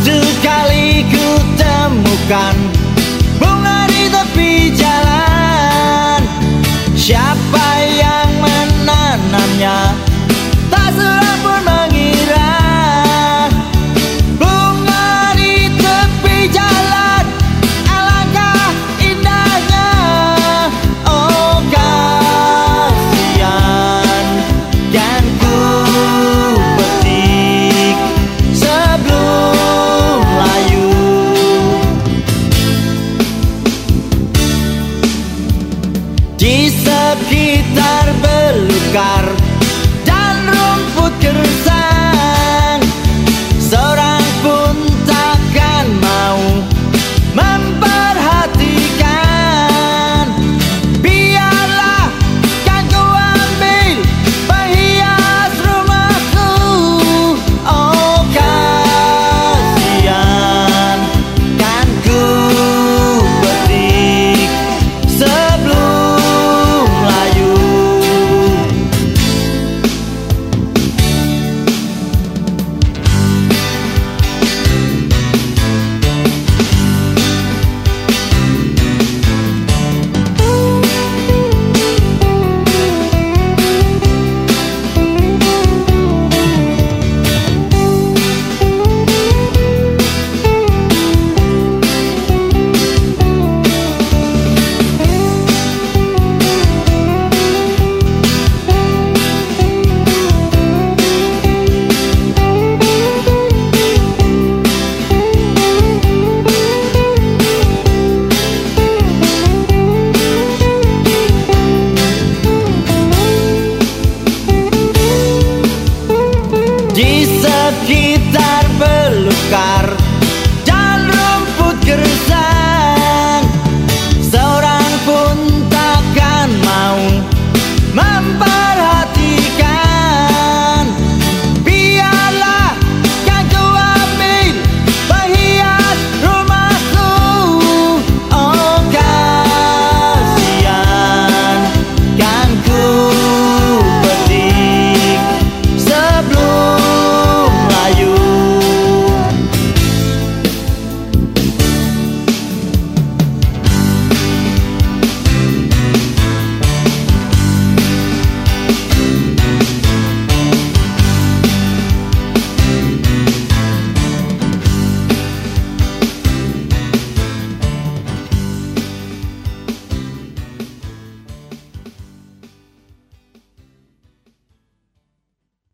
Satu kali ku temukan cargo